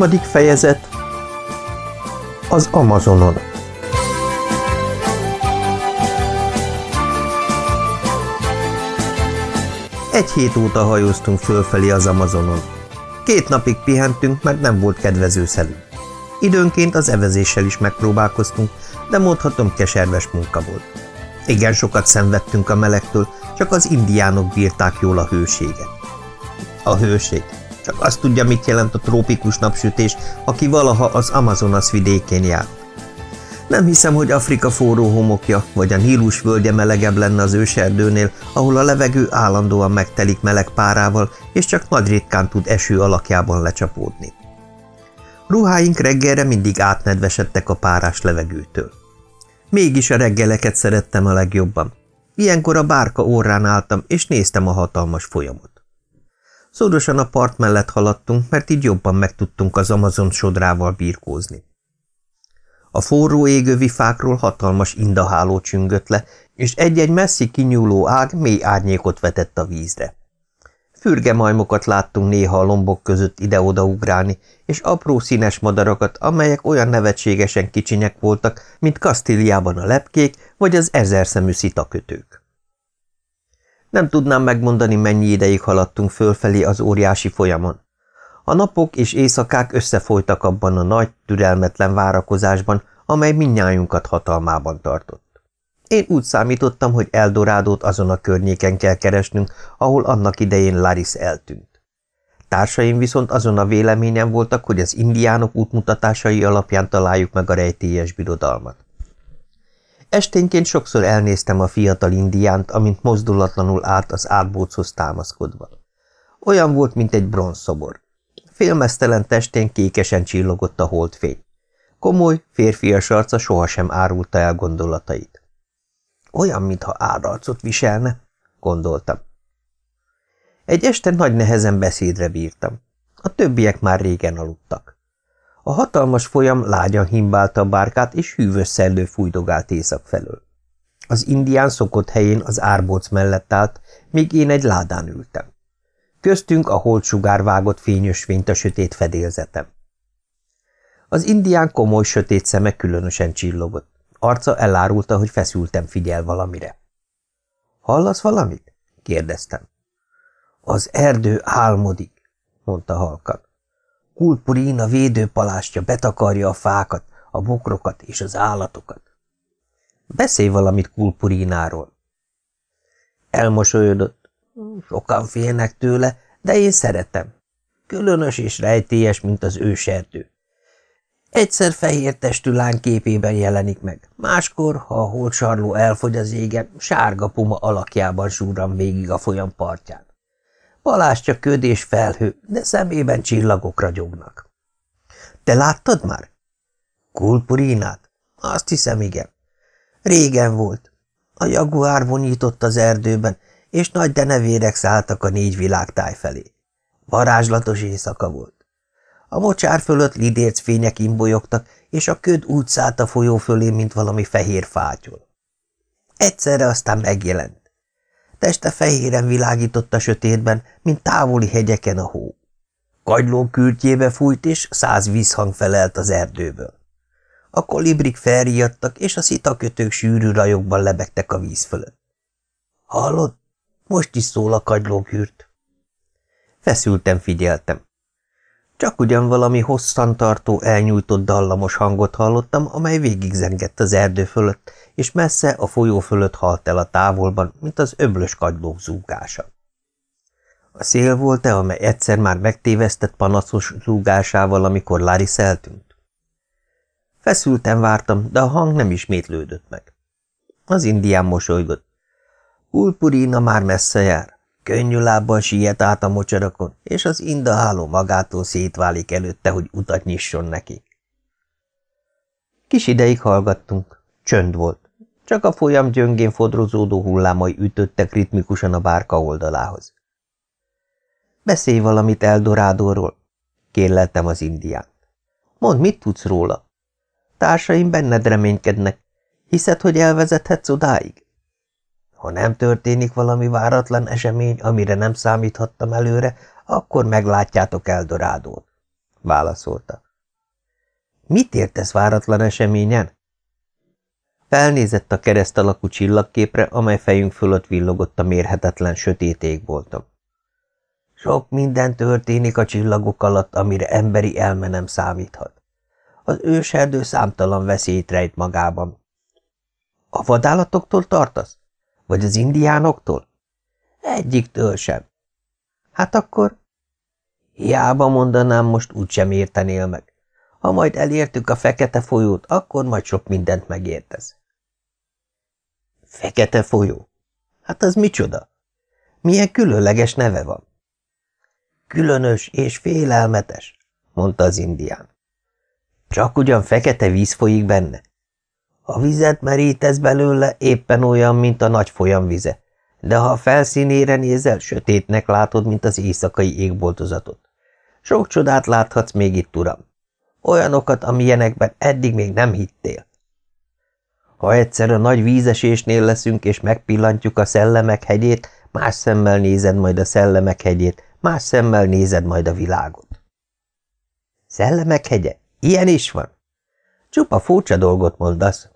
Harmadik fejezet Az Amazonon Egy hét óta hajóztunk fölfelé az Amazonon. Két napig pihentünk, mert nem volt kedvező szelünk. Időnként az evezéssel is megpróbálkoztunk, de mondhatom keserves munka volt. Igen sokat szenvedtünk a melegtől, csak az indiánok bírták jól a hőséget. A hőség. Csak azt tudja, mit jelent a trópikus napsütés, aki valaha az Amazonas vidékén járt. Nem hiszem, hogy Afrika forró homokja, vagy a Nílus völgye melegebb lenne az őserdőnél, ahol a levegő állandóan megtelik meleg párával, és csak nagy ritkán tud eső alakjában lecsapódni. Ruháink reggelre mindig átnedvesedtek a párás levegőtől. Mégis a reggeleket szerettem a legjobban. Ilyenkor a bárka órán álltam, és néztem a hatalmas folyamot. Szorosan a part mellett haladtunk, mert így jobban megtudtunk az Amazon sodrával birkózni. A forró égő fákról hatalmas indaháló csüngött le, és egy-egy messzi kinyúló ág mély árnyékot vetett a vízre. Fürge majmokat láttunk néha a lombok között ide-oda ugrálni, és apró színes madarakat, amelyek olyan nevetségesen kicsinyek voltak, mint Kasztíliában a lepkék vagy az ezerszemű szitakötők. Nem tudnám megmondani, mennyi ideig haladtunk fölfelé az óriási folyamon. A napok és éjszakák összefolytak abban a nagy, türelmetlen várakozásban, amely minnyájunkat hatalmában tartott. Én úgy számítottam, hogy Eldorádót azon a környéken kell keresnünk, ahol annak idején Laris eltűnt. Társaim viszont azon a véleményen voltak, hogy az indiánok útmutatásai alapján találjuk meg a rejtélyes birodalmat. Esténként sokszor elnéztem a fiatal indiánt, amint mozdulatlanul állt az átbóchoz támaszkodva. Olyan volt, mint egy bronzszobor. Félmeztelen testén kékesen csillogott a holdfény. Komoly, férfias arca sohasem árulta el gondolatait. Olyan, mintha árarcot viselne, gondoltam. Egy este nagy nehezen beszédre bírtam. A többiek már régen aludtak. A hatalmas folyam lágyan himbálta a bárkát, és hűvös szellő fújdogált észak felől. Az indián szokott helyén az árbóc mellett állt, míg én egy ládán ültem. Köztünk a holtsugár vágott fényös fényt a sötét fedélzetem. Az indián komoly sötét szeme különösen csillogott. Arca elárulta, hogy feszültem figyel valamire. – Hallasz valamit? – kérdeztem. – Az erdő álmodik – mondta halkan. Kulpurína védőpalástja betakarja a fákat, a bokrokat és az állatokat. Beszélj valamit Kulpurínáról. Elmosolyodott. Sokan félnek tőle, de én szeretem. Különös és rejtélyes, mint az őserdő. Egyszer fehér testű lány képében jelenik meg, máskor, ha a holtsarló elfogy az égen, sárga puma alakjában súran végig a folyam partján. Palástja köd és felhő, de szemében csillagok ragyognak. Te láttad már? Kulpurinát? Azt hiszem, igen. Régen volt. A jaguár vonított az erdőben, és nagy denevérek szálltak a négy világtáj felé. Varázslatos éjszaka volt. A mocsár fölött lidérc fények imbolyogtak, és a köd úgy szállt a folyó fölé, mint valami fehér fátyol. Egyszerre aztán megjelent. Teste fehéren világított a sötétben, mint távoli hegyeken a hó. Kagyló kültjébe fújt, és száz vízhang felelt az erdőből. A kolibrik felriadtak, és a szitakötők sűrű rajokban lebegtek a víz fölött. Hallod? Most is szól a kagylókürt. Feszülten figyeltem. Csak ugyan valami hosszantartó, elnyújtott dallamos hangot hallottam, amely végigzengett az erdő fölött, és messze a folyó fölött halt el a távolban, mint az öblös kagylók zúgása. A szél volt-e, amely egyszer már megtévesztett panaszos zúgásával, amikor Laris eltűnt? Feszülten vártam, de a hang nem ismétlődött meg. Az indián mosolygott. Ulpurina már messze jár. Könnyű lábbal siet át a mocsarakon, és az indaháló magától szétválik előtte, hogy utat nyisson neki. Kis ideig hallgattunk. Csönd volt. Csak a folyam gyöngén fodrozódó hullámai ütöttek ritmikusan a bárka oldalához. Beszélj valamit Eldorádóról, kérleltem az indiánt. Mondd, mit tudsz róla? Társaim benned reménykednek. Hiszed, hogy elvezethetsz odáig? Ha nem történik valami váratlan esemény, amire nem számíthattam előre, akkor meglátjátok Eldorádót. válaszolta. Mit értesz váratlan eseményen? Felnézett a kereszt alakú csillagképre, amely fejünk fölött villogott a mérhetetlen sötét égbolton. Sok minden történik a csillagok alatt, amire emberi elme nem számíthat. Az őserdő számtalan veszélyt rejt magában. A vadállatoktól tartasz? Vagy az indiánoktól? Egyiktől sem. Hát akkor? Hiába mondanám, most úgysem értenél meg. Ha majd elértük a fekete folyót, akkor majd sok mindent megértesz. Fekete folyó? Hát az micsoda? Milyen különleges neve van? Különös és félelmetes, mondta az indián. Csak ugyan fekete víz folyik benne. A vizet merítesz belőle éppen olyan, mint a nagy folyam vize, de ha a felszínére nézel, sötétnek látod, mint az éjszakai égboltozatot. Sok csodát láthatsz még itt, uram. Olyanokat, amilyenekben eddig még nem hittél. Ha egyszer a nagy vízesésnél leszünk, és megpillantjuk a szellemek hegyét, más szemmel nézed majd a szellemek hegyét, más szemmel nézed majd a világot. Szellemek hegye? Ilyen is van? Csupa furcsa dolgot mondasz.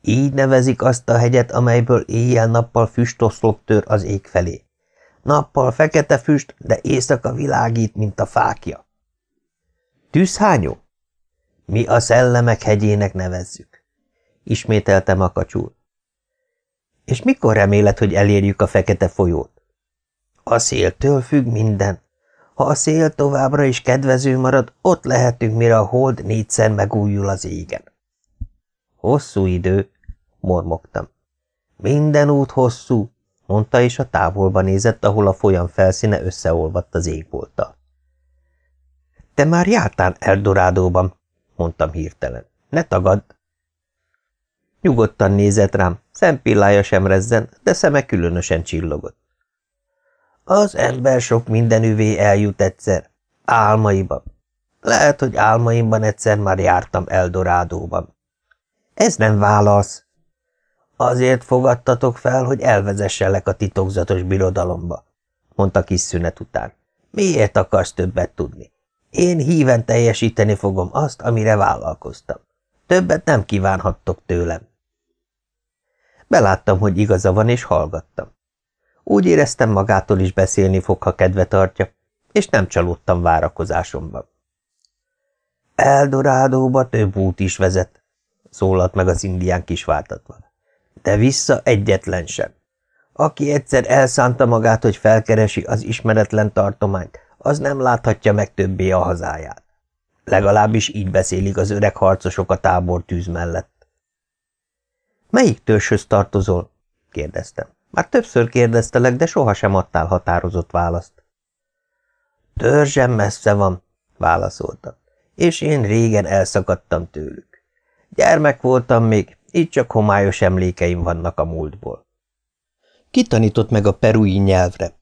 Így nevezik azt a hegyet, amelyből éjjel-nappal füstoszlop tör az ég felé. Nappal fekete füst, de éjszaka világít, mint a fákja. Tűzhányó? Mi a szellemek hegyének nevezzük. Ismételte makacsul. És mikor reméled, hogy elérjük a fekete folyót? A széltől függ minden. Ha a szél továbbra is kedvező marad, ott lehetünk, mire a hold négyszer megújul az égen. Hosszú idő, mormogtam. Minden út hosszú, mondta, és a távolba nézett, ahol a folyam felszíne összeolvadt az égbolttal. Te már jártál Eldorádóban, mondtam hirtelen. Ne tagadd! Nyugodtan nézett rám, szempillája sem rezzen, de szeme különösen csillogott. Az ember sok mindenüvé eljut egyszer, álmaiban. Lehet, hogy álmaimban egyszer már jártam Eldorádóban. Ez nem válasz. Azért fogadtatok fel, hogy elvezesselek a titokzatos birodalomba, mondta kis szünet után. Miért akarsz többet tudni? Én híven teljesíteni fogom azt, amire vállalkoztam. Többet nem kívánhattok tőlem. Beláttam, hogy igaza van, és hallgattam. Úgy éreztem magától is beszélni fog, ha kedve tartja, és nem csalódtam várakozásomban. Eldorádóba több út is vezet, szólalt meg az indián kisváltatva. De vissza egyetlen sem. Aki egyszer elszánta magát, hogy felkeresi az ismeretlen tartományt, az nem láthatja meg többé a hazáját. Legalábbis így beszélik az öreg harcosok a tábor tűz mellett. Melyik törzshöz tartozol? kérdeztem. Már többször kérdeztelek, de sohasem adtál határozott választ. Törzsem messze van, válaszolta, és én régen elszakadtam tőlük. Gyermek voltam még, így csak homályos emlékeim vannak a múltból. Kitanított meg a perui nyelvre.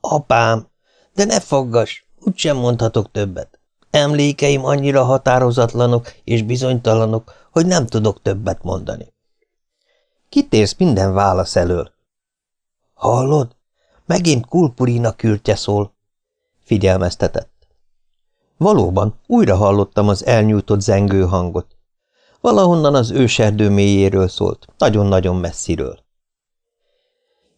Apám, de ne foggass, úgysem mondhatok többet. Emlékeim annyira határozatlanok és bizonytalanok, hogy nem tudok többet mondani. Kitérsz minden válasz elől. Hallod? Megint Kulpurina kürtje szól, figyelmeztetett. Valóban, újra hallottam az elnyújtott zengő hangot. Valahonnan az őserdő mélyéről szólt, nagyon-nagyon messziről.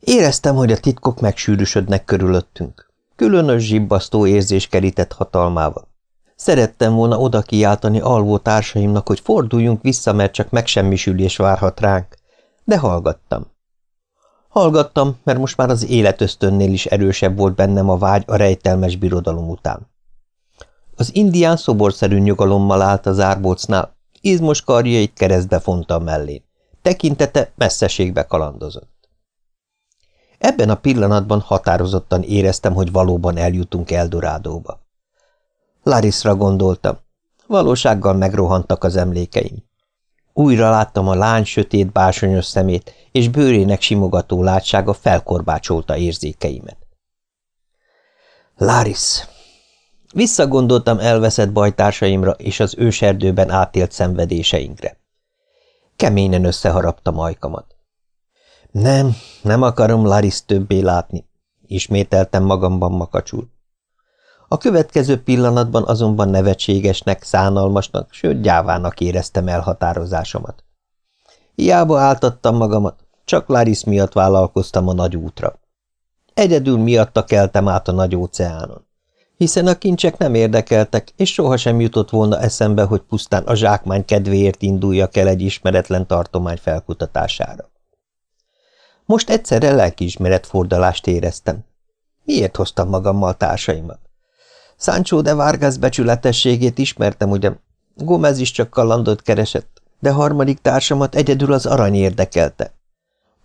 Éreztem, hogy a titkok megsűrűsödnek körülöttünk. Különös zsibbasztó érzés kerített hatalmával. Szerettem volna oda kiáltani alvó társaimnak, hogy forduljunk vissza, mert csak megsemmisülés várhat ránk, de hallgattam. Hallgattam, mert most már az életösztönnél is erősebb volt bennem a vágy a rejtelmes birodalom után. Az indián szoborszerű nyugalommal állt az árbócnál, izmos karjait keresztbe fonta mellé. Tekintete messzeségbe kalandozott. Ebben a pillanatban határozottan éreztem, hogy valóban eljutunk Eldorádóba. Larisra gondoltam. Valósággal megrohantak az emlékeim. Újra láttam a lány sötét bársonyos szemét, és bőrének simogató látsága felkorbácsolta érzékeimet. Laris! Visszagondoltam elveszett bajtársaimra és az őserdőben átélt szenvedéseinkre. Keményen összeharaptam ajkamat. Nem, nem akarom Laris többé látni, ismételtem magamban makacsul. A következő pillanatban azonban nevetségesnek, szánalmasnak, sőt gyávának éreztem elhatározásomat. Hiába áltattam magamat, csak Laris miatt vállalkoztam a nagy útra. Egyedül miatta keltem át a nagy óceánon. Hiszen a kincsek nem érdekeltek, és sohasem jutott volna eszembe, hogy pusztán a zsákmány kedvéért induljak el egy ismeretlen tartomány felkutatására. Most egyszerre lelkiismeret fordalást éreztem. Miért hoztam magammal társaimat? Sancho de Vargas becsületességét ismertem ugyan, Gomez is csak kalandot keresett, de harmadik társamat egyedül az arany érdekelte.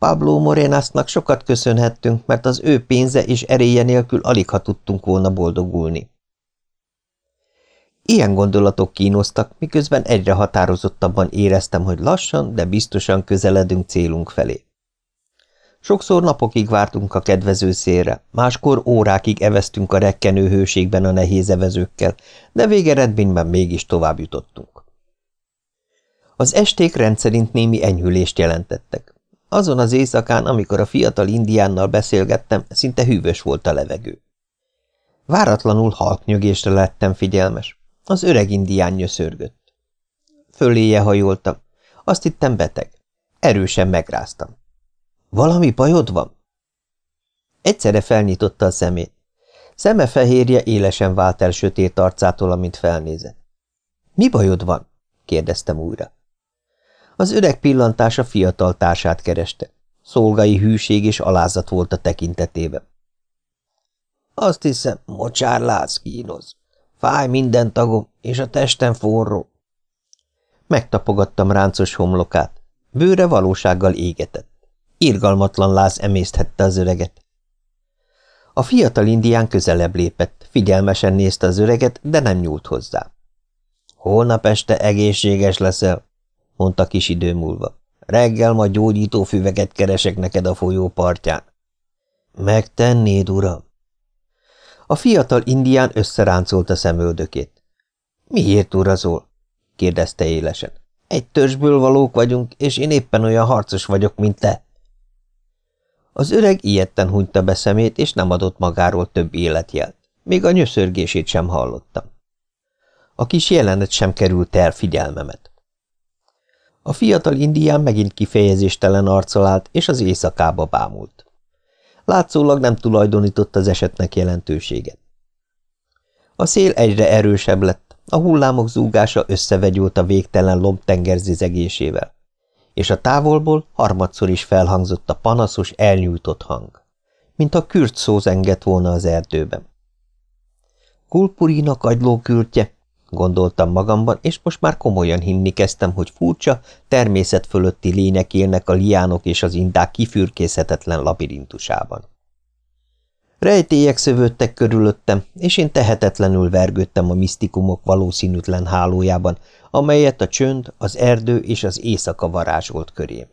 Pablo Morenasnak sokat köszönhettünk, mert az ő pénze és eréje nélkül alig ha tudtunk volna boldogulni. Ilyen gondolatok kínoztak, miközben egyre határozottabban éreztem, hogy lassan, de biztosan közeledünk célunk felé. Sokszor napokig vártunk a kedvező szélre, máskor órákig eveztünk a rekkenő hőségben a nehéz evezőkkel, de végeredményben mégis tovább jutottunk. Az esték rendszerint némi enyhülést jelentettek. Azon az éjszakán, amikor a fiatal indiánnal beszélgettem, szinte hűvös volt a levegő. Váratlanul halknyögésre lettem figyelmes. Az öreg indián nyöszörgött. Föléje hajoltam. Azt hittem beteg. Erősen megráztam. Valami bajod van? Egyszerre felnyitotta a szemét. Szeme fehérje élesen vált el sötét arcától, amint felnézett. Mi bajod van? kérdeztem újra. Az öreg pillantása fiatal társát kereste. Szolgai hűség és alázat volt a tekintetében. Azt hiszem, mocsárláz kínoz. Fáj minden tagom, és a testem forró. Megtapogattam ráncos homlokát. Bőre valósággal égetett. Irgalmatlan láz emészthette az öreget. A fiatal indián közelebb lépett, figyelmesen nézte az öreget, de nem nyúlt hozzá. Holnap este egészséges leszel, mondta kis idő múlva. Reggel majd gyógyító füveget keresek neked a folyó partján. Megtennéd, uram? A fiatal indián összeráncolt a szemöldökét. Miért urazol? kérdezte élesen. Egy törzsből valók vagyunk, és én éppen olyan harcos vagyok, mint te. Az öreg ilyetten hunyta be szemét, és nem adott magáról több életjelt. Még a nyöszörgését sem hallottam. A kis jelenet sem került el figyelmemet. A fiatal indián megint kifejezéstelen arccal állt, és az éjszakába bámult. Látszólag nem tulajdonított az esetnek jelentőséget. A szél egyre erősebb lett, a hullámok zúgása összevegyült a végtelen lombtenger zizegésével és a távolból harmadszor is felhangzott a panaszos, elnyújtott hang, mint a kürt szó zengett volna az erdőben. Kulpurina kagyló kürtje, gondoltam magamban, és most már komolyan hinni kezdtem, hogy furcsa, természet fölötti lények élnek a liánok és az indák kifürkészhetetlen labirintusában. Rejtélyek szövődtek körülöttem, és én tehetetlenül vergődtem a misztikumok valószínűtlen hálójában, amelyet a csönd, az erdő és az éjszaka varázsolt körém.